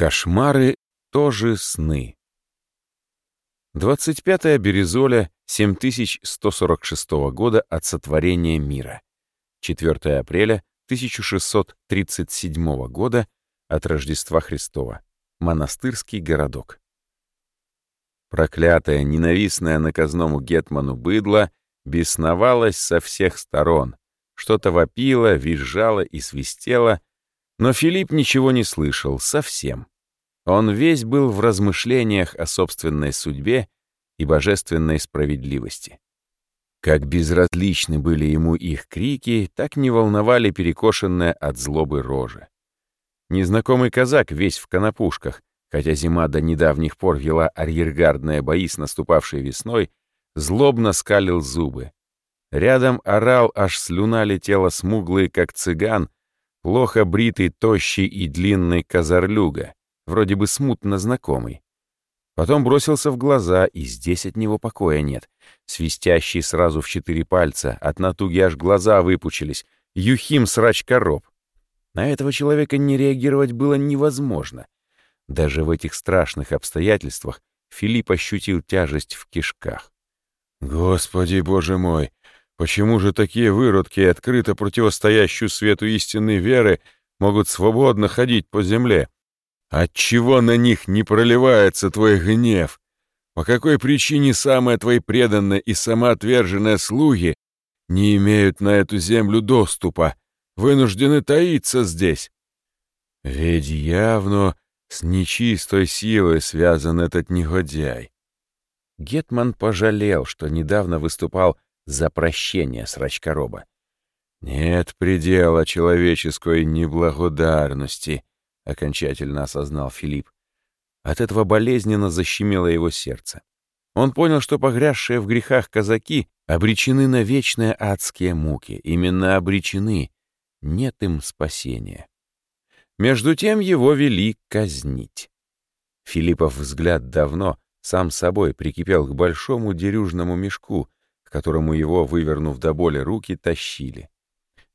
Кошмары тоже сны. 25 Березоля 7146 года от сотворения мира. 4 апреля 1637 года от Рождества Христова. Монастырский городок. Проклятая, ненавистная наказному гетману быдло бесновалась со всех сторон. Что-то вопило, визжало и свистело, но Филипп ничего не слышал совсем. Он весь был в размышлениях о собственной судьбе и божественной справедливости. Как безразличны были ему их крики, так не волновали перекошенные от злобы рожи. Незнакомый казак весь в конопушках, хотя зима до недавних пор вела арьергардные бои с наступавшей весной, злобно скалил зубы. Рядом орал, аж слюна летела смуглый, как цыган, плохо бритый, тощий и длинный казарлюга, вроде бы смутно знакомый. Потом бросился в глаза, и здесь от него покоя нет. Свистящий сразу в четыре пальца, от натуги аж глаза выпучились. Юхим срач-короб. На этого человека не реагировать было невозможно. Даже в этих страшных обстоятельствах Филипп ощутил тяжесть в кишках. «Господи, боже мой! Почему же такие выродки, открыто противостоящую свету истинной веры, могут свободно ходить по земле? Отчего на них не проливается твой гнев? По какой причине самые твои преданные и самоотверженные слуги не имеют на эту землю доступа, вынуждены таиться здесь? Ведь явно с нечистой силой связан этот негодяй. Гетман пожалел, что недавно выступал за прощение с Рачкороба. Нет предела человеческой неблагодарности —— окончательно осознал Филипп. От этого болезненно защемило его сердце. Он понял, что погрязшие в грехах казаки обречены на вечные адские муки. Именно обречены. Нет им спасения. Между тем его вели казнить. Филиппов взгляд давно сам собой прикипел к большому дерюжному мешку, к которому его, вывернув до боли руки, тащили.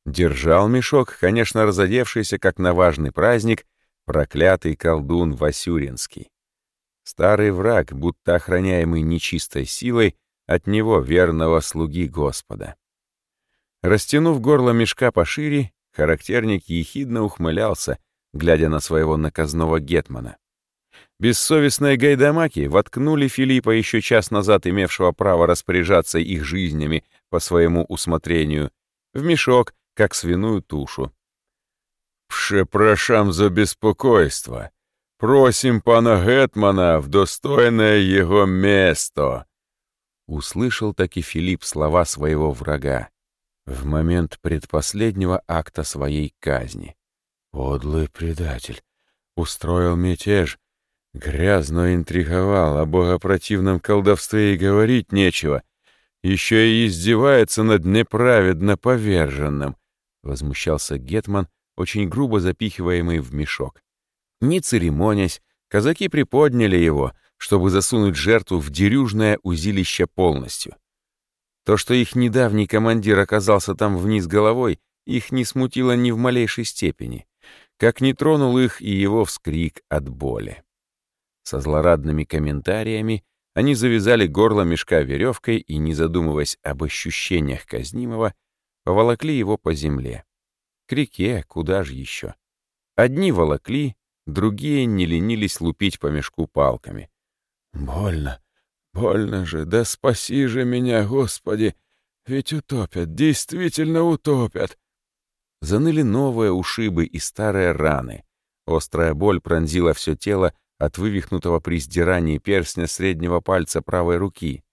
Держал мешок, конечно, разодевшийся, как на важный праздник, проклятый колдун Васюринский. Старый враг, будто охраняемый нечистой силой, от него верного слуги Господа. Растянув горло мешка пошире, характерник ехидно ухмылялся, глядя на своего наказного гетмана. Бессовестные гайдамаки воткнули Филиппа еще час назад имевшего право распоряжаться их жизнями по своему усмотрению в мешок, как свиную тушу. Przepraszam за беспокойство. Просим пана Гетмана в достойное его место. Услышал таки Филипп слова своего врага в момент предпоследнего акта своей казни. Подлый предатель. Устроил мятеж. Грязно интриговал, о богопротивном колдовстве и говорить нечего. Еще и издевается над неправедно поверженным. Возмущался Гетман, очень грубо запихиваемый в мешок. Не церемонясь, казаки приподняли его, чтобы засунуть жертву в дерюжное узилище полностью. То, что их недавний командир оказался там вниз головой, их не смутило ни в малейшей степени, как не тронул их и его вскрик от боли. Со злорадными комментариями они завязали горло мешка веревкой и, не задумываясь об ощущениях казнимого, поволокли его по земле. К реке, куда же еще? Одни волокли, другие не ленились лупить по мешку палками. «Больно, больно же, да спаси же меня, Господи! Ведь утопят, действительно утопят!» Заныли новые ушибы и старые раны. Острая боль пронзила все тело от вывихнутого при сдирании перстня среднего пальца правой руки.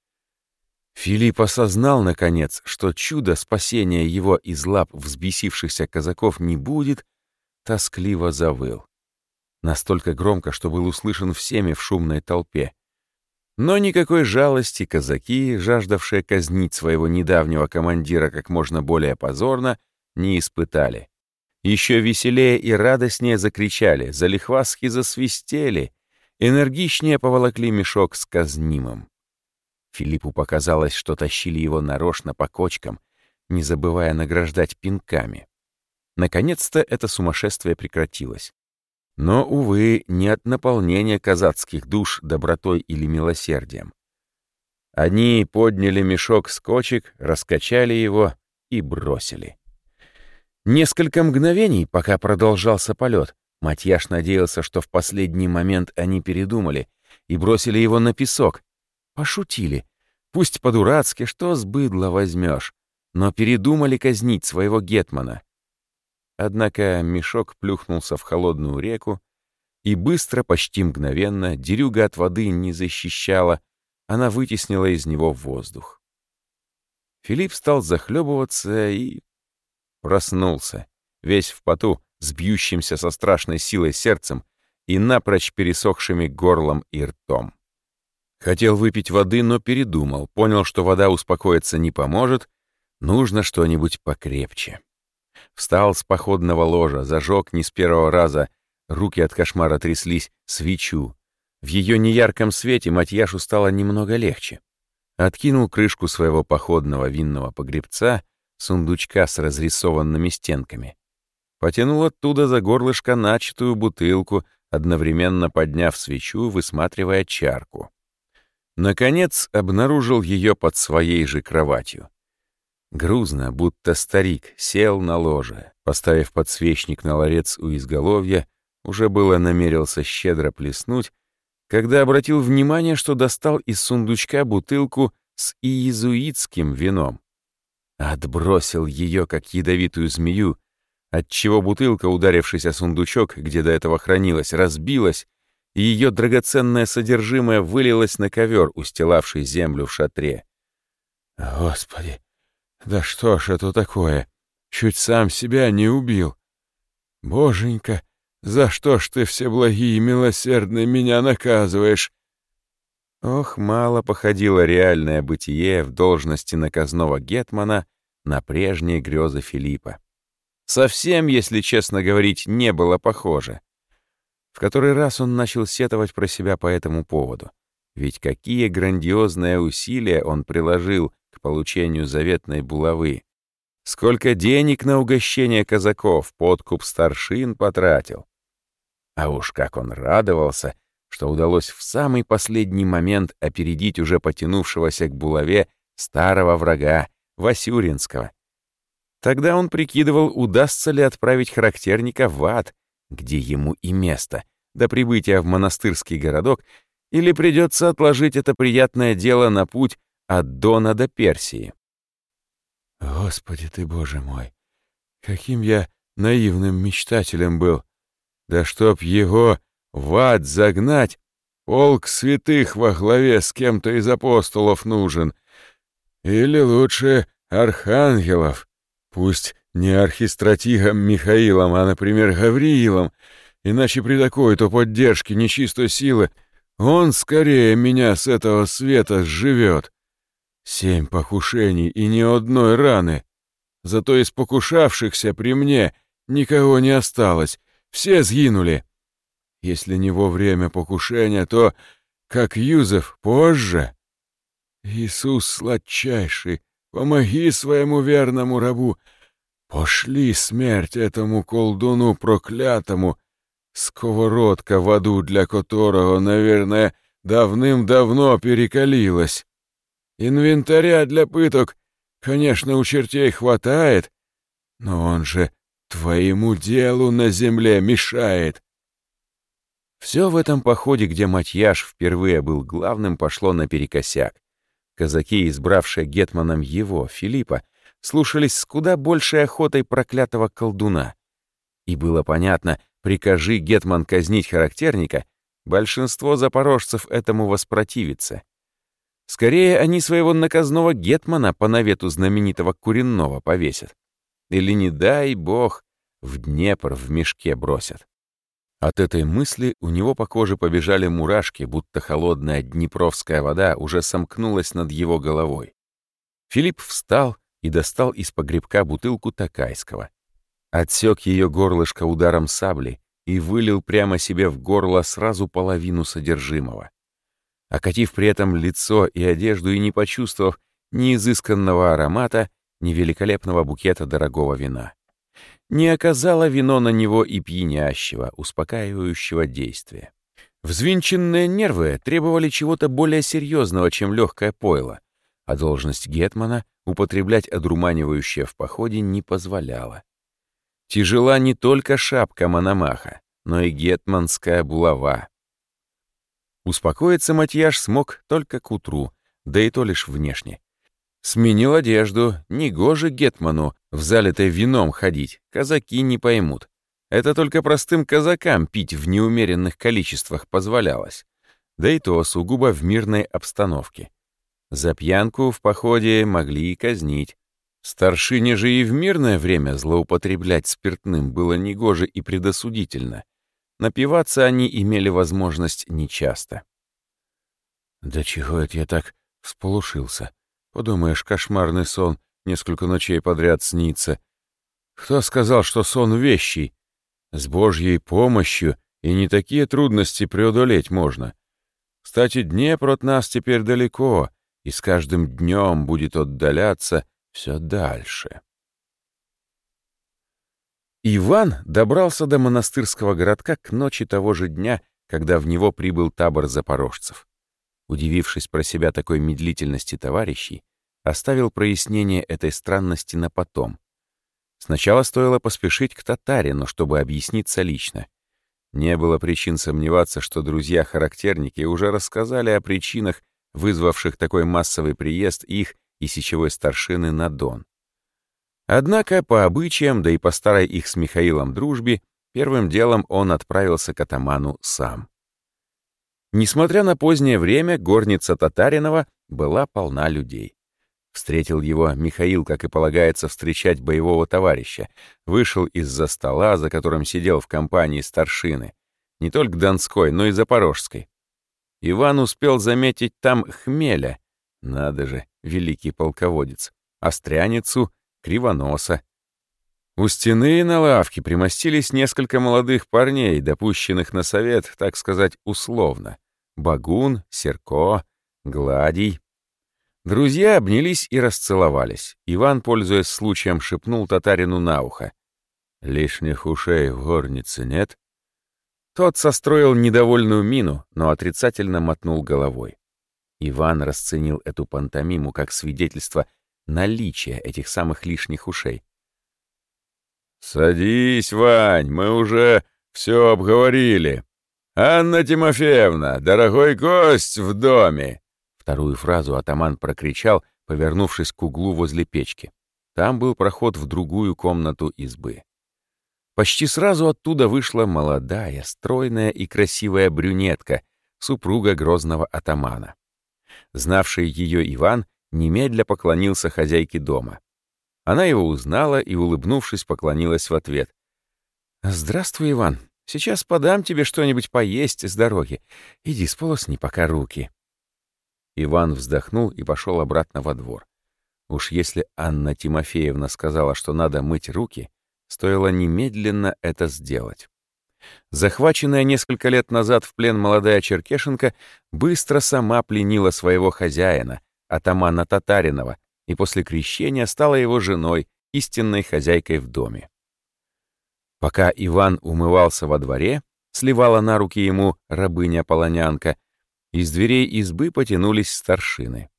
Филипп осознал, наконец, что чудо спасения его из лап взбесившихся казаков не будет, тоскливо завыл. Настолько громко, что был услышан всеми в шумной толпе. Но никакой жалости казаки, жаждавшие казнить своего недавнего командира как можно более позорно, не испытали. Еще веселее и радостнее закричали, залихвастки засвистели, энергичнее поволокли мешок с казнимым. Филиппу показалось, что тащили его нарочно по кочкам, не забывая награждать пинками. Наконец-то это сумасшествие прекратилось. Но, увы, не от наполнения казацких душ добротой или милосердием. Они подняли мешок с кочек, раскачали его и бросили. Несколько мгновений, пока продолжался полет, Матьяш надеялся, что в последний момент они передумали и бросили его на песок. Пошутили. Пусть по-дурацки, что с быдла возьмешь, но передумали казнить своего гетмана. Однако мешок плюхнулся в холодную реку, и быстро, почти мгновенно, дерюга от воды не защищала, она вытеснила из него воздух. Филипп стал захлебываться и... проснулся, весь в поту, с бьющимся со страшной силой сердцем и напрочь пересохшими горлом и ртом. Хотел выпить воды, но передумал, понял, что вода успокоиться не поможет, нужно что-нибудь покрепче. Встал с походного ложа, зажег не с первого раза, руки от кошмара тряслись, свечу. В ее неярком свете Матьяшу стало немного легче. Откинул крышку своего походного винного погребца, сундучка с разрисованными стенками. Потянул оттуда за горлышко начатую бутылку, одновременно подняв свечу, высматривая чарку. Наконец обнаружил ее под своей же кроватью. Грузно, будто старик, сел на ложе, поставив подсвечник на ларец у изголовья, уже было намерился щедро плеснуть, когда обратил внимание, что достал из сундучка бутылку с иезуитским вином. Отбросил ее, как ядовитую змею, отчего бутылка, ударившись о сундучок, где до этого хранилась, разбилась, и ее драгоценное содержимое вылилось на ковер, устилавший землю в шатре. «Господи, да что ж это такое? Чуть сам себя не убил. Боженька, за что ж ты все благие и милосердные меня наказываешь? Ох, мало походило реальное бытие в должности наказного гетмана на прежние грезы Филиппа. Совсем, если честно говорить, не было похоже. В который раз он начал сетовать про себя по этому поводу. Ведь какие грандиозные усилия он приложил к получению заветной булавы. Сколько денег на угощение казаков, подкуп старшин потратил. А уж как он радовался, что удалось в самый последний момент опередить уже потянувшегося к булаве старого врага, Васюринского. Тогда он прикидывал, удастся ли отправить характерника в ад, где ему и место, до прибытия в монастырский городок, или придется отложить это приятное дело на путь от Дона до Персии. Господи ты, Боже мой, каким я наивным мечтателем был! Да чтоб его в ад загнать, полк святых во главе с кем-то из апостолов нужен. Или лучше архангелов, пусть не архистратигом Михаилом, а, например, Гавриилом, иначе при такой-то поддержке нечистой силы он скорее меня с этого света сживет. Семь покушений и ни одной раны. Зато из покушавшихся при мне никого не осталось, все сгинули. Если не во время покушения, то, как Юзеф, позже. Иисус сладчайший, помоги своему верному рабу. Пошли смерть этому колдуну проклятому, сковородка в аду для которого, наверное, давным-давно перекалилась. Инвентаря для пыток, конечно, у чертей хватает, но он же Твоему делу на земле мешает. Все в этом походе, где Матьяш впервые был главным, пошло наперекосяк. Казаки, избравшие гетманом его, Филиппа, слушались с куда большей охотой проклятого колдуна. И было понятно, прикажи гетман казнить характерника, большинство запорожцев этому воспротивится. Скорее, они своего наказного гетмана по навету знаменитого Куренного повесят. Или, не дай бог, в Днепр в мешке бросят. От этой мысли у него по коже побежали мурашки, будто холодная днепровская вода уже сомкнулась над его головой. Филипп встал и достал из погребка бутылку такайского. Отсек ее горлышко ударом сабли и вылил прямо себе в горло сразу половину содержимого. Окатив при этом лицо и одежду и не почувствовав ни изысканного аромата, ни великолепного букета дорогого вина. не оказало вино на него и пьянящего, успокаивающего действия. Взвинченные нервы требовали чего-то более серьезного, чем легкое пойло, а должность гетмана употреблять одурманивающее в походе не позволяла. Тяжела не только шапка Мономаха, но и гетманская булава. Успокоиться Матьяш смог только к утру, да и то лишь внешне. Сменил одежду, негоже гетману в залитой вином ходить, казаки не поймут. Это только простым казакам пить в неумеренных количествах позволялось. Да и то сугубо в мирной обстановке. За пьянку в походе могли и казнить. Старшине же и в мирное время злоупотреблять спиртным было негоже и предосудительно. Напиваться они имели возможность нечасто. «Да чего это я так всполушился? Подумаешь, кошмарный сон несколько ночей подряд снится. Кто сказал, что сон вещий? С Божьей помощью и не такие трудности преодолеть можно. Кстати, Днепр от нас теперь далеко, и с каждым днем будет отдаляться все дальше. Иван добрался до монастырского городка к ночи того же дня, когда в него прибыл табор запорожцев. Удивившись про себя такой медлительности товарищей, оставил прояснение этой странности на потом, Сначала стоило поспешить к татарину, чтобы объясниться лично. Не было причин сомневаться, что друзья-характерники уже рассказали о причинах, вызвавших такой массовый приезд их и сечевой старшины на Дон. Однако, по обычаям, да и по старой их с Михаилом дружбе, первым делом он отправился к атаману сам. Несмотря на позднее время, горница Татаринова была полна людей. Встретил его Михаил, как и полагается встречать боевого товарища. Вышел из-за стола, за которым сидел в компании старшины. Не только Донской, но и Запорожской. Иван успел заметить там хмеля. Надо же, великий полководец. Остряницу, кривоноса. У стены на лавке примостились несколько молодых парней, допущенных на совет, так сказать, условно. Багун, Серко, Гладий, Друзья обнялись и расцеловались. Иван, пользуясь случаем, шепнул татарину на ухо. «Лишних ушей в горнице нет?» Тот состроил недовольную мину, но отрицательно мотнул головой. Иван расценил эту пантомиму как свидетельство наличия этих самых лишних ушей. «Садись, Вань, мы уже все обговорили. Анна Тимофеевна, дорогой гость в доме!» Вторую фразу атаман прокричал, повернувшись к углу возле печки. Там был проход в другую комнату избы. Почти сразу оттуда вышла молодая, стройная и красивая брюнетка, супруга грозного атамана. Знавший ее Иван немедля поклонился хозяйке дома. Она его узнала и, улыбнувшись, поклонилась в ответ. «Здравствуй, Иван. Сейчас подам тебе что-нибудь поесть с дороги. Иди сполосни пока руки». Иван вздохнул и пошел обратно во двор. Уж если Анна Тимофеевна сказала, что надо мыть руки, стоило немедленно это сделать. Захваченная несколько лет назад в плен молодая черкешенка быстро сама пленила своего хозяина, атамана Татаринова, и после крещения стала его женой, истинной хозяйкой в доме. Пока Иван умывался во дворе, сливала на руки ему рабыня-полонянка, из дверей избы потянулись старшины.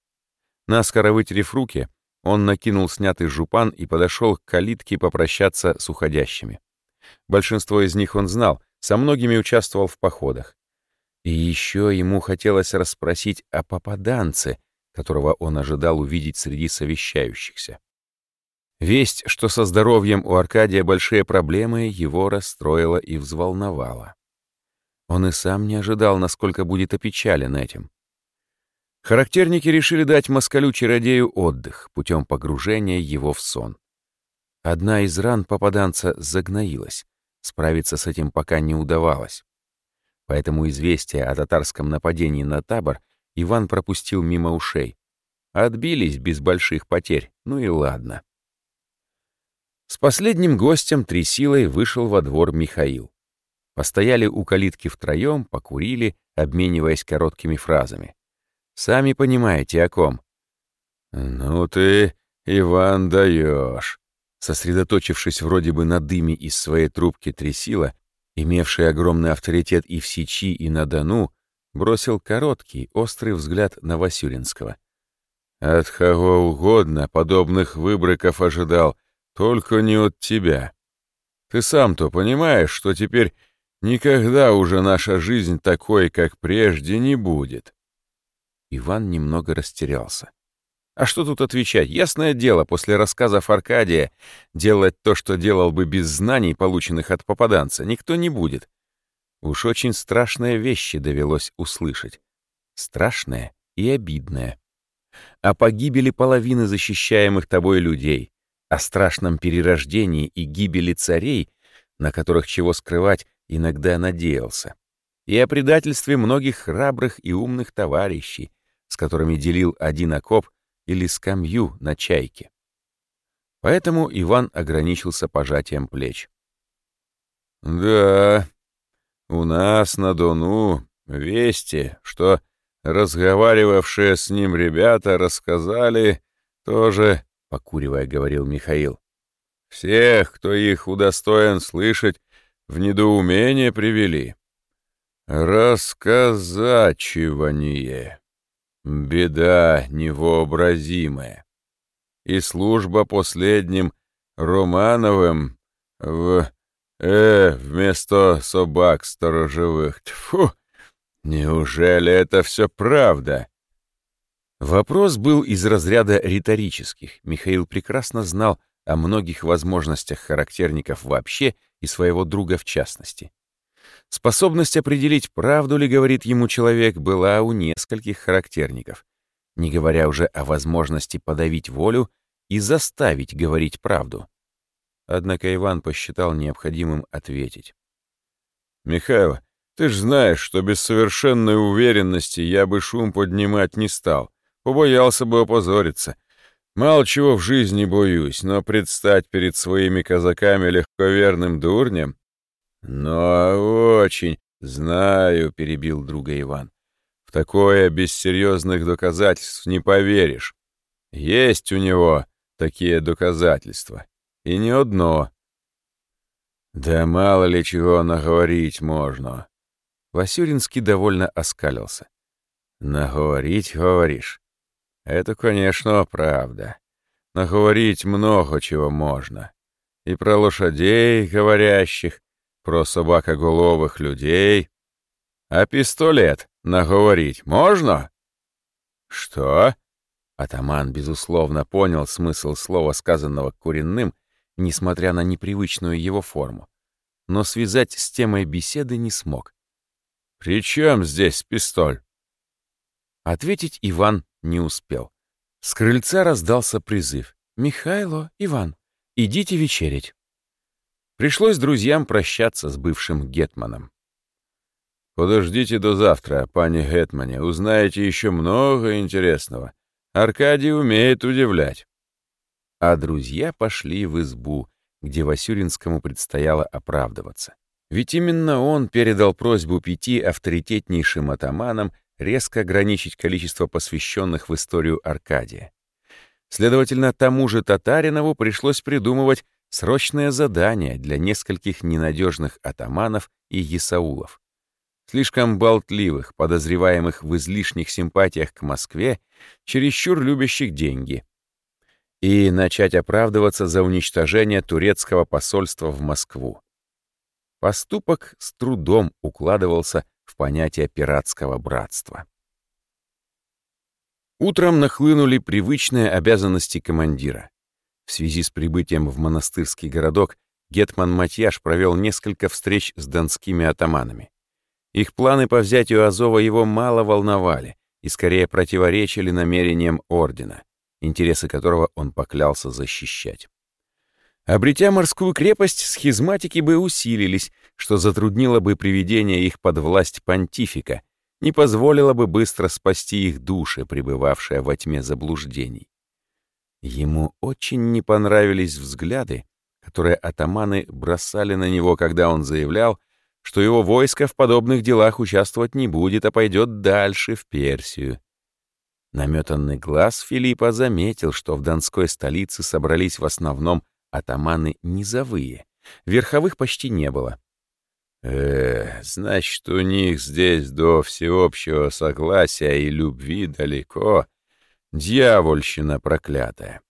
Наскоро вытерев руки, он накинул снятый жупан и подошел к калитке попрощаться с уходящими. Большинство из них он знал, со многими участвовал в походах. И еще ему хотелось расспросить о попаданце, которого он ожидал увидеть среди совещающихся. Весть, что со здоровьем у Аркадия большие проблемы, его расстроила и взволновала. Он и сам не ожидал, насколько будет опечален этим. Характерники решили дать москалю-чародею отдых путем погружения его в сон. Одна из ран попаданца загноилась. Справиться с этим пока не удавалось. Поэтому известие о татарском нападении на табор Иван пропустил мимо ушей. Отбились без больших потерь, ну и ладно. С последним гостем три силой вышел во двор Михаил. Постояли у калитки втроем, покурили, обмениваясь короткими фразами. Сами понимаете, о ком. «Ну ты, Иван, даешь», — Сосредоточившись вроде бы на дыме из своей трубки трясила, имевший огромный авторитет и в Сичи, и на Дону, бросил короткий, острый взгляд на Васюринского. «От кого угодно подобных выбрыков ожидал, только не от тебя. Ты сам-то понимаешь, что теперь никогда уже наша жизнь такой, как прежде, не будет?» Иван немного растерялся. А что тут отвечать? Ясное дело, после рассказов Аркадия делать то, что делал бы без знаний, полученных от попаданца, никто не будет. Уж очень страшные вещи довелось услышать. Страшное и обидное. О погибели половины защищаемых тобой людей, о страшном перерождении и гибели царей, на которых чего скрывать иногда надеялся, и о предательстве многих храбрых и умных товарищей, с которыми делил один окоп или скамью на чайке. Поэтому Иван ограничился пожатием плеч. «Да, у нас на Дону вести, что разговаривавшие с ним ребята рассказали, тоже, покуривая, говорил Михаил. Всех, кто их удостоен слышать, в недоумение привели. Рассказачивание. Беда невообразимая. И служба последним Романовым в... Э, вместо собак сторожевых. Тьфу! Неужели это все правда? Вопрос был из разряда риторических. Михаил прекрасно знал о многих возможностях характерников вообще и своего друга в частности. Способность определить, правду ли говорит ему человек, была у нескольких характерников, не говоря уже о возможности подавить волю и заставить говорить правду. Однако Иван посчитал необходимым ответить. «Михаил, ты ж знаешь, что без совершенной уверенности я бы шум поднимать не стал, побоялся бы опозориться. Мало чего в жизни боюсь, но предстать перед своими казаками легковерным дурнем «Но очень...» «Знаю», — перебил друга Иван. «В такое без серьезных доказательств не поверишь. Есть у него такие доказательства. И не одно». «Да мало ли чего наговорить можно». Васюринский довольно оскалился. «Наговорить, говоришь? Это, конечно, правда. Наговорить много чего можно. И про лошадей говорящих, про собакоголовых людей. А пистолет наговорить можно? Что? Атаман, безусловно, понял смысл слова, сказанного Куренным, несмотря на непривычную его форму, но связать с темой беседы не смог. «При чем здесь пистоль?» Ответить Иван не успел. С крыльца раздался призыв. «Михайло, Иван, идите вечерить». Пришлось друзьям прощаться с бывшим гетманом. «Подождите до завтра, пани Гетмане, узнаете еще много интересного. Аркадий умеет удивлять». А друзья пошли в избу, где Васюринскому предстояло оправдываться. Ведь именно он передал просьбу пяти авторитетнейшим атаманам резко ограничить количество посвященных в историю Аркадия. Следовательно, тому же Татаринову пришлось придумывать Срочное задание для нескольких ненадежных атаманов и есаулов. Слишком болтливых, подозреваемых в излишних симпатиях к Москве, чересчур любящих деньги. И начать оправдываться за уничтожение турецкого посольства в Москву. Поступок с трудом укладывался в понятие пиратского братства. Утром нахлынули привычные обязанности командира. В связи с прибытием в монастырский городок Гетман Матьяш провел несколько встреч с донскими атаманами. Их планы по взятию Азова его мало волновали и скорее противоречили намерениям ордена, интересы которого он поклялся защищать. Обретя морскую крепость, схизматики бы усилились, что затруднило бы приведение их под власть понтифика, не позволило бы быстро спасти их души, пребывавшие во тьме заблуждений. Ему очень не понравились взгляды, которые атаманы бросали на него, когда он заявлял, что его войско в подобных делах участвовать не будет, а пойдет дальше, в Персию. Наметанный глаз Филиппа заметил, что в донской столице собрались в основном атаманы низовые, верховых почти не было. Э, значит, у них здесь до всеобщего согласия и любви далеко. Дьявольщина проклятая.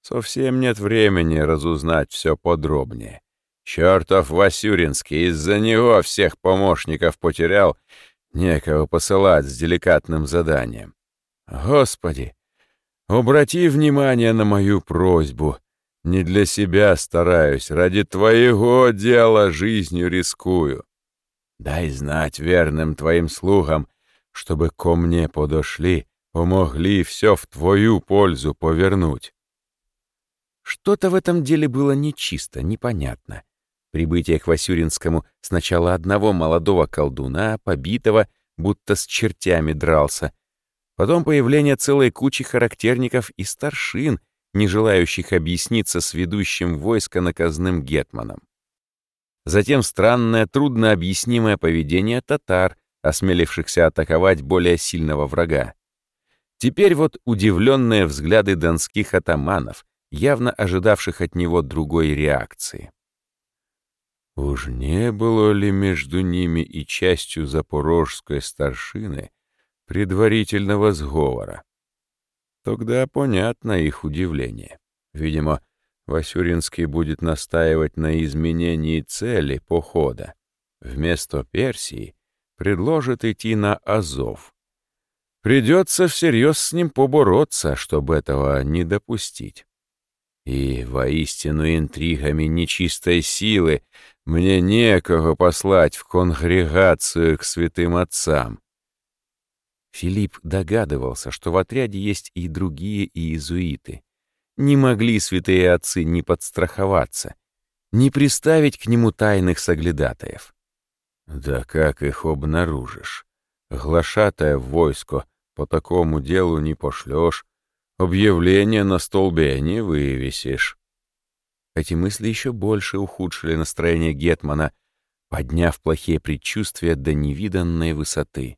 Совсем нет времени разузнать все подробнее. Чертов Васюринский из-за него всех помощников потерял, некого посылать с деликатным заданием. Господи, обрати внимание на мою просьбу. Не для себя стараюсь, ради твоего дела жизнью рискую. Дай знать верным твоим слугам, чтобы ко мне подошли, помогли все в твою пользу повернуть. Что-то в этом деле было нечисто, непонятно. Прибытие к Васюринскому сначала одного молодого колдуна, побитого, будто с чертями дрался, потом появление целой кучи характерников и старшин, не желающих объясниться с ведущим войско наказным гетманом. Затем странное, труднообъяснимое поведение татар, осмелившихся атаковать более сильного врага. Теперь вот удивленные взгляды донских атаманов, явно ожидавших от него другой реакции. Уж не было ли между ними и частью запорожской старшины предварительного сговора? Тогда понятно их удивление. Видимо, Васюринский будет настаивать на изменении цели похода. Вместо Персии предложит идти на Азов. Придется всерьез с ним побороться, чтобы этого не допустить. И воистину интригами нечистой силы мне некого послать в конгрегацию к святым отцам. Филипп догадывался, что в отряде есть и другие иезуиты. Не могли святые отцы не подстраховаться, не приставить к нему тайных соглядатаев. Да как их обнаружишь? Глашатая войско по такому делу не пошлешь, объявление на столбе не вывесишь. Эти мысли еще больше ухудшили настроение Гетмана, подняв плохие предчувствия до невиданной высоты.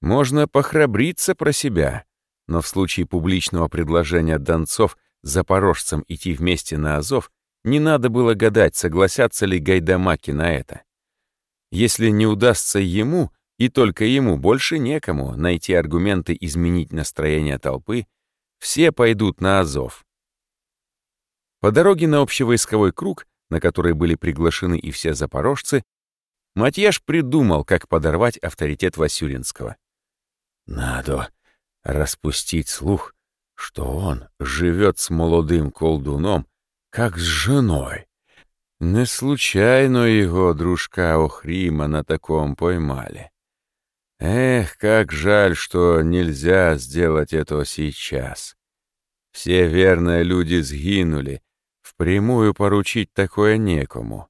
Можно похрабриться про себя, но в случае публичного предложения донцов запорожцам идти вместе на Азов не надо было гадать, согласятся ли гайдамаки на это. Если не удастся ему, и только ему, больше некому найти аргументы изменить настроение толпы, все пойдут на Азов. По дороге на общевойсковой круг, на который были приглашены и все запорожцы, Матьяш придумал, как подорвать авторитет Васюринского. Надо распустить слух, что он живет с молодым колдуном, как с женой. Не случайно его дружка Охрима на таком поймали. Эх, как жаль, что нельзя сделать этого сейчас. Все верные люди сгинули, впрямую поручить такое некому.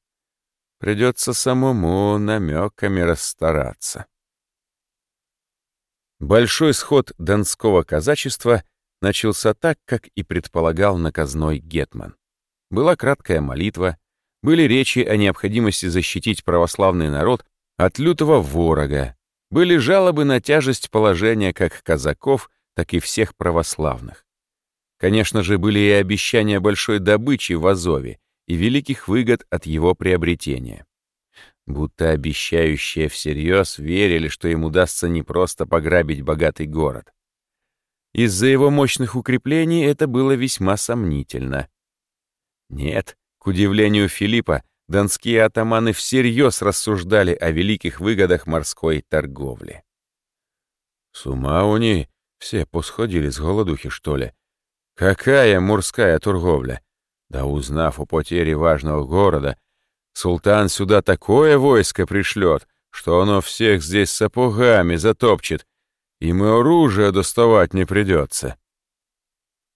Придется самому намеками расстараться. Большой сход донского казачества начался так, как и предполагал наказной Гетман. Была краткая молитва, были речи о необходимости защитить православный народ от лютого ворога, были жалобы на тяжесть положения как казаков, так и всех православных. Конечно же, были и обещания большой добычи в Азове и великих выгод от его приобретения будто обещающие всерьез верили, что им удастся не просто пограбить богатый город. Из-за его мощных укреплений это было весьма сомнительно. Нет, к удивлению Филиппа, донские атаманы всерьез рассуждали о великих выгодах морской торговли. С ума у них все посходили с голодухи, что ли? Какая морская торговля? Да узнав о потере важного города, Султан сюда такое войско пришлет, что оно всех здесь сапогами затопчет, и мы оружие доставать не придется.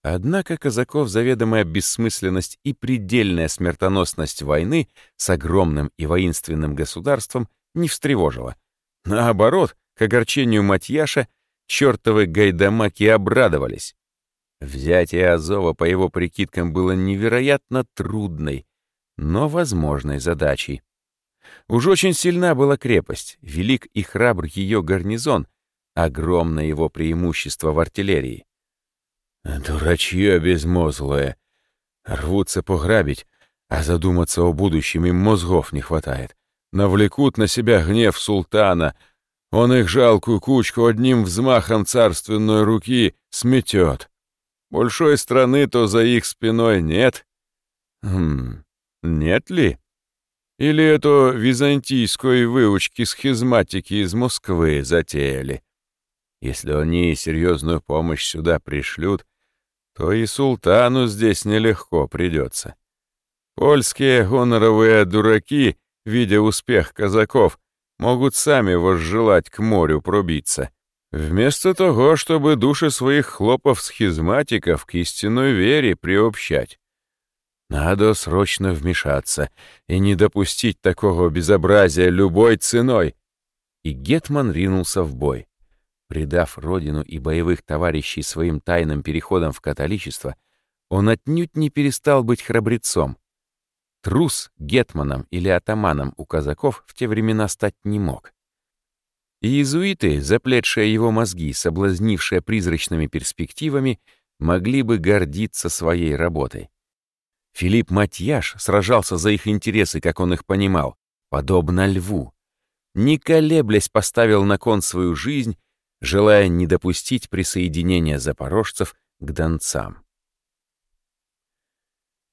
Однако казаков заведомая бессмысленность и предельная смертоносность войны с огромным и воинственным государством не встревожила. Наоборот, к огорчению Матьяша чертовы гайдамаки обрадовались. Взятие Азова, по его прикидкам, было невероятно трудной, но возможной задачей. Уж очень сильна была крепость, велик и храбр ее гарнизон, огромное его преимущество в артиллерии. «Дурачье безмозглое! Рвутся пограбить, а задуматься о будущем им мозгов не хватает. Навлекут на себя гнев султана. Он их жалкую кучку одним взмахом царственной руки сметет. Большой страны то за их спиной нет. Хм, нет ли? Или это византийской выучки схизматики из Москвы затеяли? Если они серьезную помощь сюда пришлют, то и султану здесь нелегко придется. Польские гоноровые дураки, видя успех казаков, могут сами возжелать к морю пробиться. Вместо того, чтобы души своих хлопов-схизматиков к истинной вере приобщать. Надо срочно вмешаться и не допустить такого безобразия любой ценой. И Гетман ринулся в бой. Предав родину и боевых товарищей своим тайным переходом в католичество, он отнюдь не перестал быть храбрецом. Трус гетманом или атаманом у казаков в те времена стать не мог. Иезуиты, заплетшие его мозги, соблазнившие призрачными перспективами, могли бы гордиться своей работой. Филипп Матьяш сражался за их интересы, как он их понимал, подобно льву. Не колеблясь поставил на кон свою жизнь, желая не допустить присоединения запорожцев к донцам.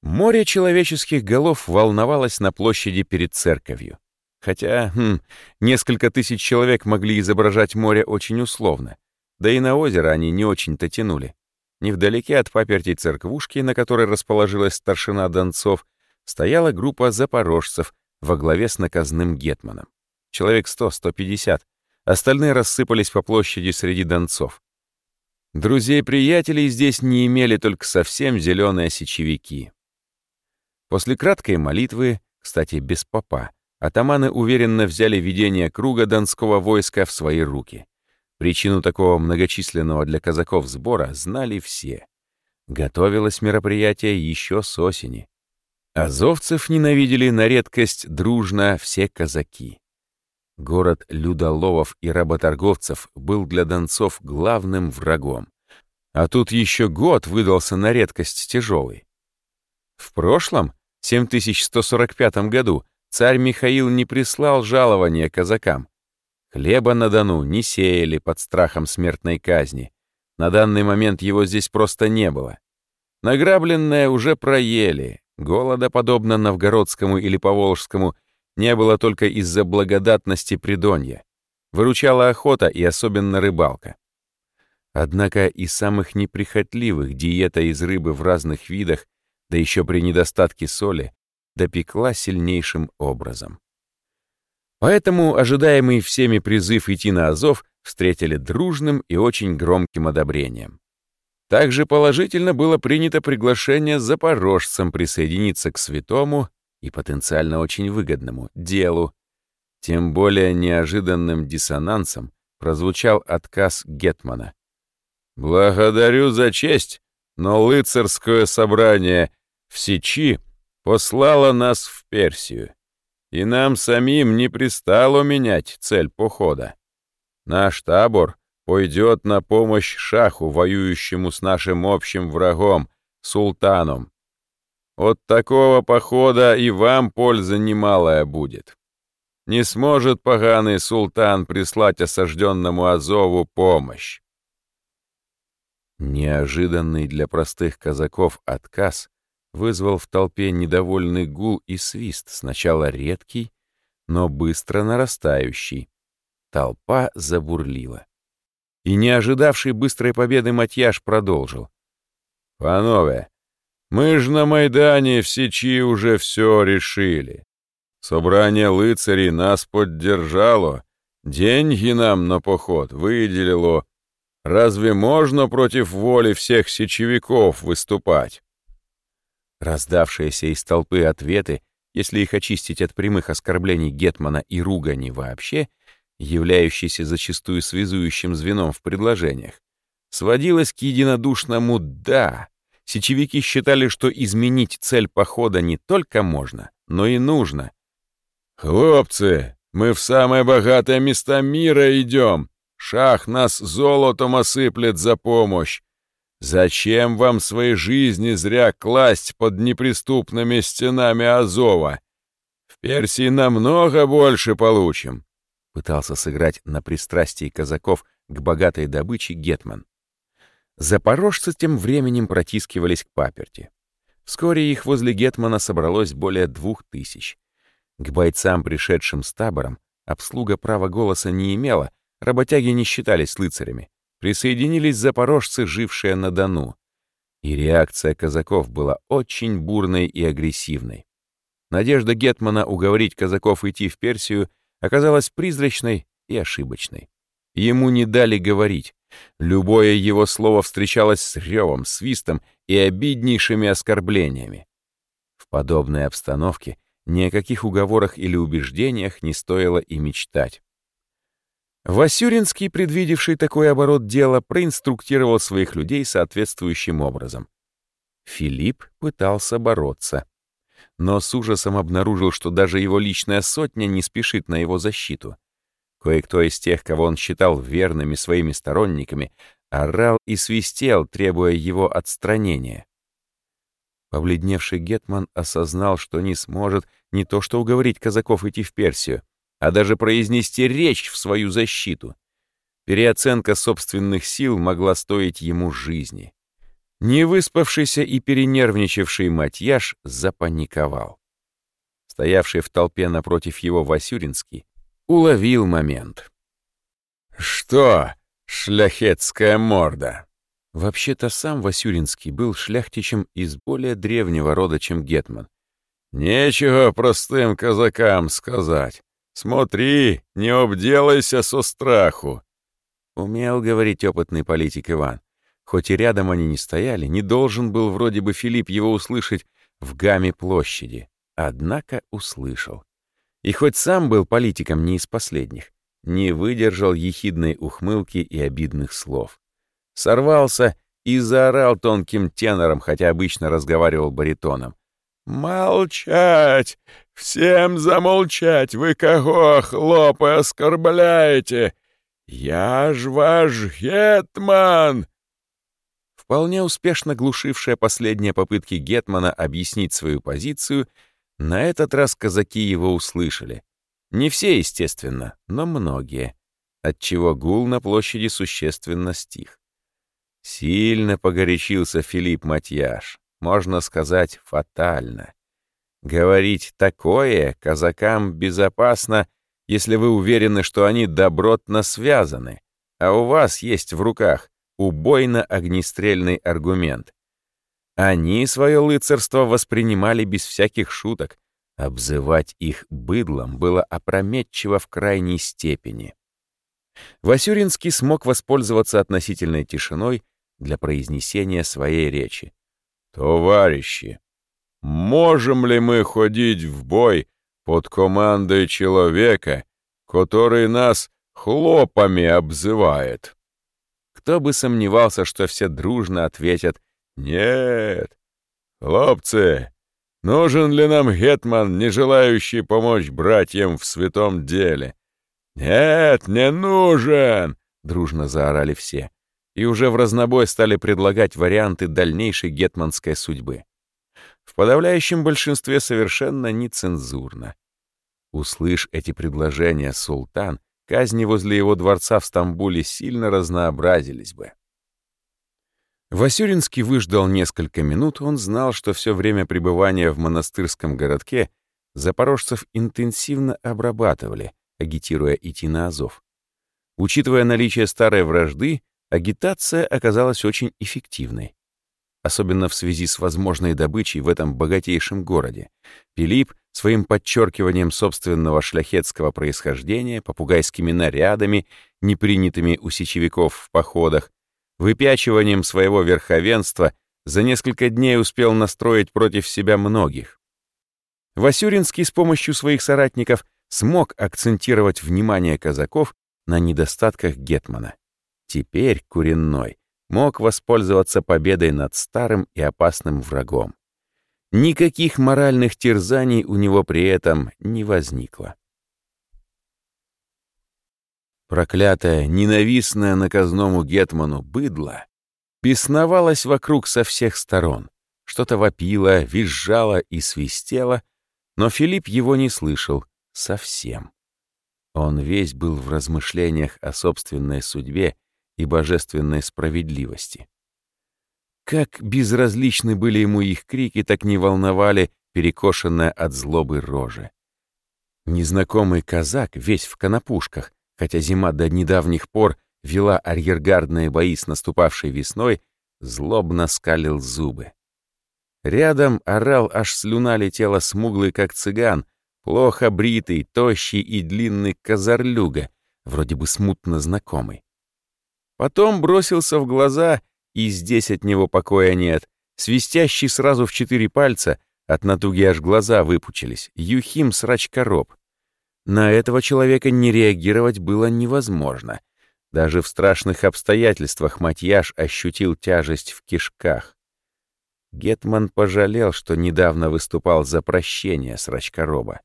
Море человеческих голов волновалось на площади перед церковью. Хотя, хм, несколько тысяч человек могли изображать море очень условно, да и на озеро они не очень-то тянули. Невдалеке от паперти церквушки, на которой расположилась старшина Донцов, стояла группа запорожцев во главе с наказным гетманом. Человек 100-150. Остальные рассыпались по площади среди донцов. Друзей-приятелей здесь не имели только совсем зеленые сечевики. После краткой молитвы, кстати, без попа, атаманы уверенно взяли ведение круга донского войска в свои руки. Причину такого многочисленного для казаков сбора знали все. Готовилось мероприятие еще с осени. Азовцев ненавидели на редкость дружно все казаки. Город людоловов и работорговцев был для донцов главным врагом. А тут еще год выдался на редкость тяжелый. В прошлом, 7145 году, царь Михаил не прислал жалования казакам, Хлеба на Дону не сеяли под страхом смертной казни. На данный момент его здесь просто не было. Награбленное уже проели. Голода, подобно новгородскому или поволжскому, не было только из-за благодатности Придонья. Выручала охота и особенно рыбалка. Однако и самых неприхотливых диета из рыбы в разных видах, да еще при недостатке соли, допекла сильнейшим образом. Поэтому ожидаемый всеми призыв идти на Азов встретили дружным и очень громким одобрением. Также положительно было принято приглашение запорожцам присоединиться к святому и потенциально очень выгодному делу. Тем более неожиданным диссонансом прозвучал отказ Гетмана. «Благодарю за честь, но лыцарское собрание в Сечи послало нас в Персию и нам самим не пристало менять цель похода. Наш табор пойдет на помощь шаху, воюющему с нашим общим врагом, султаном. От такого похода и вам польза немалая будет. Не сможет поганый султан прислать осажденному Азову помощь. Неожиданный для простых казаков отказ вызвал в толпе недовольный гул и свист, сначала редкий, но быстро нарастающий. Толпа забурлила. И не ожидавший быстрой победы Матьяш продолжил. «Панове, мы ж на Майдане в Сечи уже все решили. Собрание лыцарей нас поддержало, деньги нам на поход выделило. Разве можно против воли всех сечевиков выступать? Раздавшиеся из толпы ответы, если их очистить от прямых оскорблений Гетмана и ругани вообще, являющиеся зачастую связующим звеном в предложениях, сводилось к единодушному «да». Сечевики считали, что изменить цель похода не только можно, но и нужно. «Хлопцы, мы в самые богатые места мира идем. Шах нас золотом осыплет за помощь. Зачем вам свои жизни зря класть под неприступными стенами Азова? В Персии намного больше получим!» Пытался сыграть на пристрастии казаков к богатой добыче Гетман. Запорожцы тем временем протискивались к паперти. Вскоре их возле Гетмана собралось более двух тысяч. К бойцам, пришедшим с табором, обслуга права голоса не имела, работяги не считались лыцарями. Присоединились запорожцы, жившие на Дону. И реакция казаков была очень бурной и агрессивной. Надежда Гетмана уговорить казаков идти в Персию оказалась призрачной и ошибочной. Ему не дали говорить. Любое его слово встречалось с ревом, свистом и обиднейшими оскорблениями. В подобной обстановке ни о каких уговорах или убеждениях не стоило и мечтать. Васюринский, предвидевший такой оборот дела, проинструктировал своих людей соответствующим образом. Филипп пытался бороться, но с ужасом обнаружил, что даже его личная сотня не спешит на его защиту. Кое-кто из тех, кого он считал верными своими сторонниками, орал и свистел, требуя его отстранения. Побледневший Гетман осознал, что не сможет не то что уговорить казаков идти в Персию, а даже произнести речь в свою защиту. Переоценка собственных сил могла стоить ему жизни. Невыспавшийся и перенервничавший Матьяш запаниковал. Стоявший в толпе напротив его Васюринский уловил момент. «Что, шляхетская морда?» Вообще-то сам Васюринский был шляхтичем из более древнего рода, чем Гетман. «Нечего простым казакам сказать. Смотри, не обделайся со страху!» Умел говорить опытный политик Иван. Хоть и рядом они не стояли, не должен был вроде бы Филипп его услышать в гамме площади. Однако услышал. И хоть сам был политиком не из последних, не выдержал ехидной ухмылки и обидных слов. Сорвался и заорал тонким тенором, хотя обычно разговаривал баритоном. «Молчать! Всем замолчать! Вы кого, хлопы, оскорбляете? Я ж ваш гетман!» Вполне успешно глушившая последние попытки Гетмана объяснить свою позицию — на этот раз казаки его услышали. Не все, естественно, но многие, отчего гул на площади существенно стих. Сильно погорячился Филипп Матьяш, можно сказать, фатально. Говорить такое казакам безопасно, если вы уверены, что они добротно связаны, а у вас есть в руках убойно-огнестрельный аргумент. Они свое лыцарство воспринимали без всяких шуток. Обзывать их быдлом было опрометчиво в крайней степени. Васюринский смог воспользоваться относительной тишиной для произнесения своей речи. «Товарищи, можем ли мы ходить в бой под командой человека, который нас хлопами обзывает?» Кто бы сомневался, что все дружно ответят «Нет. Хлопцы, нужен ли нам гетман, не желающий помочь братьям в святом деле?» «Нет, не нужен!» — дружно заорали все. И уже в разнобой стали предлагать варианты дальнейшей гетманской судьбы. В подавляющем большинстве совершенно нецензурно. Услышь эти предложения, султан, казни возле его дворца в Стамбуле сильно разнообразились бы. Васюринский выждал несколько минут, он знал, что все время пребывания в монастырском городке запорожцев интенсивно обрабатывали, агитируя идти на Азов. Учитывая наличие старой вражды, агитация оказалась очень эффективной. Особенно в связи с возможной добычей в этом богатейшем городе. Пилип своим подчеркиванием собственного шляхетского происхождения, попугайскими нарядами, непринятыми у сечевиков в походах, выпячиванием своего верховенства за несколько дней успел настроить против себя многих. Васюринский с помощью своих соратников смог акцентировать внимание казаков на недостатках Гетмана. Теперь Куренной мог воспользоваться победой над старым и опасным врагом. Никаких моральных терзаний у него при этом не возникло. Проклятое, ненавистное наказному Гетману быдло бесновалась вокруг со всех сторон. Что-то вопило, визжало и свистело, но Филипп его не слышал совсем. Он весь был в размышлениях о собственной судьбе и божественной справедливости. Как безразличны были ему их крики, так не волновали перекошенная от злобы рожи. Незнакомый казак, весь в конопушках, хотя зима до недавних пор вела арьергардные бои с наступавшей весной, злобно скалил зубы. Рядом орал, аж слюна летела смуглый, как цыган, плохо бритый, тощий и длинный козарлюга, вроде бы смутно знакомый. Потом бросился в глаза, и здесь от него покоя нет, свистящий сразу в четыре пальца, от натуги аж глаза выпучились, Юхим Срачкороб. На этого человека не реагировать было невозможно. Даже в страшных обстоятельствах Матьяш ощутил тяжесть в кишках. Гетман пожалел, что недавно выступал за прощение с Рачкороба.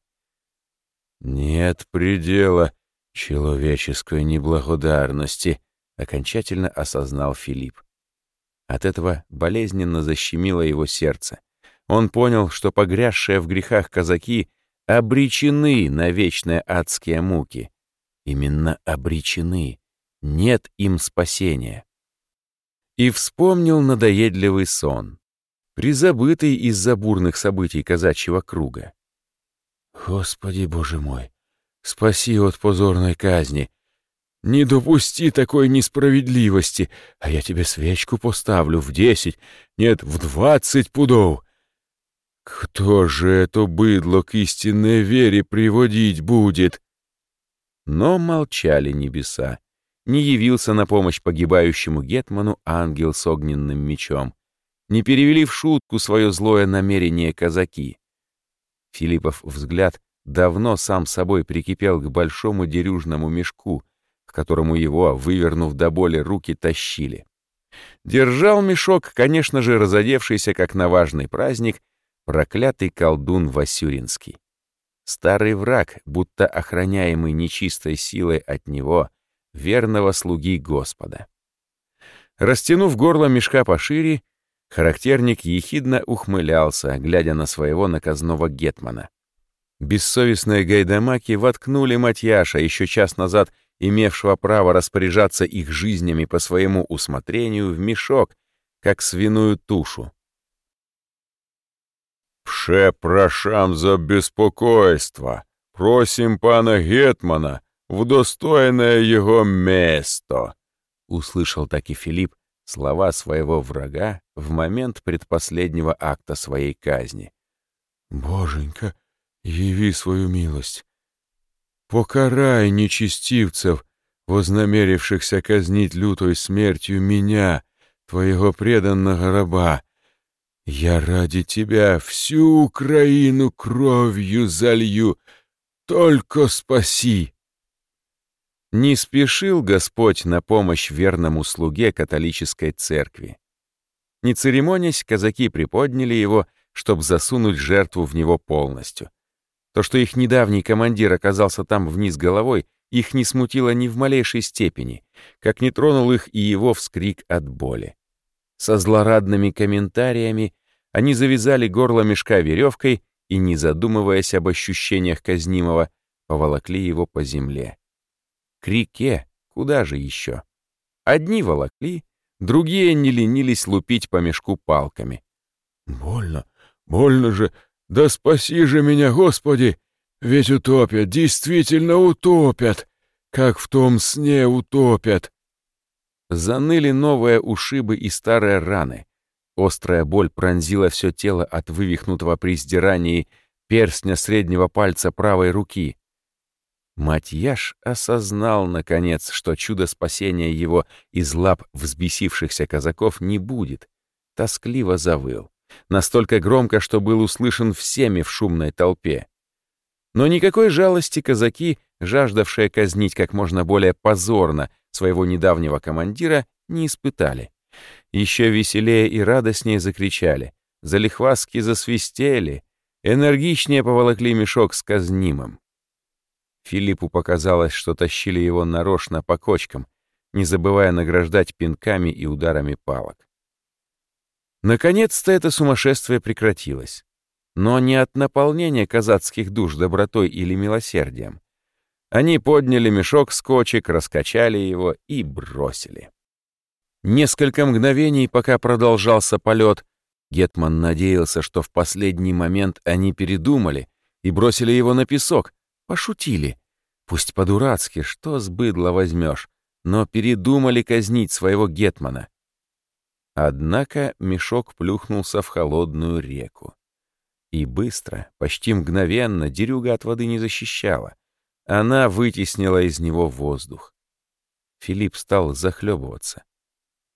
«Нет предела человеческой неблагодарности», — окончательно осознал Филипп. От этого болезненно защемило его сердце. Он понял, что погрязшие в грехах казаки обречены на вечные адские муки. Именно обречены. Нет им спасения. И вспомнил надоедливый сон призабытый из-за бурных событий казачьего круга. «Господи, Боже мой, спаси от позорной казни! Не допусти такой несправедливости, а я тебе свечку поставлю в десять, нет, в двадцать пудов. Кто же это быдло к истинной вере приводить будет?» Но молчали небеса. Не явился на помощь погибающему Гетману ангел с огненным мечом не перевели в шутку свое злое намерение казаки. Филиппов взгляд давно сам собой прикипел к большому дерюжному мешку, к которому его, вывернув до боли, руки тащили. Держал мешок, конечно же, разодевшийся, как на важный праздник, проклятый колдун Васюринский. Старый враг, будто охраняемый нечистой силой от него, верного слуги Господа. Растянув горло мешка пошире, Характерник ехидно ухмылялся, глядя на своего наказного гетмана. Бессовестные гайдамаки воткнули Матьяша, еще час назад имевшего право распоряжаться их жизнями по своему усмотрению, в мешок, как свиную тушу. «Пше прошам за беспокойство, просим пана Гетмана в достойное его место», — услышал таки Филипп, слова своего врага в момент предпоследнего акта своей казни. «Боженька, яви свою милость! Покарай нечестивцев, вознамерившихся казнить лютой смертью меня, твоего преданного раба. Я ради тебя всю Украину кровью залью, только спаси!» Не спешил Господь на помощь верному слуге католической церкви. Не церемонясь, казаки приподняли его, чтобы засунуть жертву в него полностью. То, что их недавний командир оказался там вниз головой, их не смутило ни в малейшей степени, как не тронул их и его вскрик от боли. Со злорадными комментариями они завязали горло мешка веревкой и, не задумываясь об ощущениях казнимого, поволокли его по земле. К реке, куда же еще? Одни волокли, другие не ленились лупить по мешку палками. «Больно, больно же! Да спаси же меня, Господи! Ведь утопят, действительно утопят! Как в том сне утопят!» Заныли новые ушибы и старые раны. Острая боль пронзила все тело от вывихнутого при сдирании перстня среднего пальца правой руки. Матьяш осознал, наконец, что чудо спасения его из лап взбесившихся казаков не будет. Тоскливо завыл. Настолько громко, что был услышан всеми в шумной толпе. Но никакой жалости казаки, жаждавшие казнить как можно более позорно своего недавнего командира, не испытали. Еще веселее и радостнее закричали, залихваски засвистели, энергичнее поволокли мешок с казнимым. Филиппу показалось, что тащили его нарочно по кочкам. не забывая награждать пинками и ударами палок. Наконец-то это сумасшествие прекратилось. Но не от наполнения казацких душ добротой или милосердием. Они подняли мешок с кочек, раскачали его и бросили. Несколько мгновений, пока продолжался полет, Гетман надеялся, что в последний момент они передумали и бросили его на песок, пошутили. Пусть по-дурацки, что с быдла возьмешь, но передумали казнить своего Гетмана. Однако мешок плюхнулся в холодную реку. И быстро, почти мгновенно, дерюга от воды не защищала. Она вытеснила из него воздух. Филипп стал захлебываться.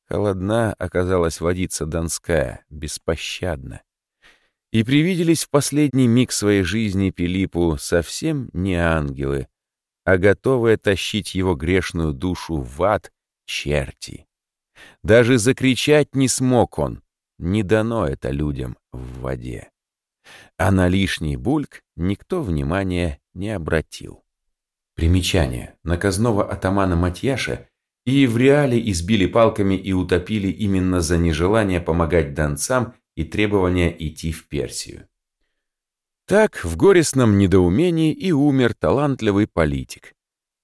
Холодна оказалась водица донская, беспощадна. И привиделись в последний миг своей жизни Пилиппу совсем не ангелы, а готовые тащить его грешную душу в ад черти. Даже закричать не смог он, не дано это людям в воде. А на лишний бульк никто внимания не обратил. Примечание. Наказного атамана Матьяша и в реале избили палками и утопили именно за нежелание помогать донцам и требование идти в Персию. Так в горестном недоумении и умер талантливый политик.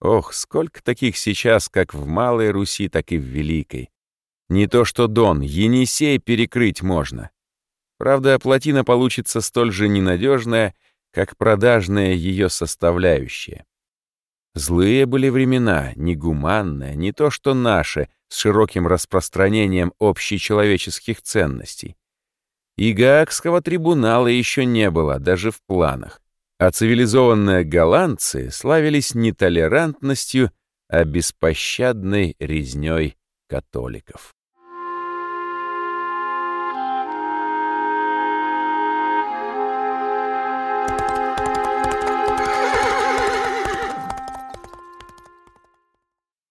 Ох, сколько таких сейчас, как в Малой Руси, так и в Великой. Не то что Дон, Енисей перекрыть можно. Правда, плотина получится столь же ненадежная, как продажная ее составляющая. Злые были времена, негуманные, не то что наши, с широким распространением общечеловеческих ценностей. И Гаагского трибунала еще не было, даже в планах. А цивилизованные голландцы славились не толерантностью, а беспощадной резней католиков.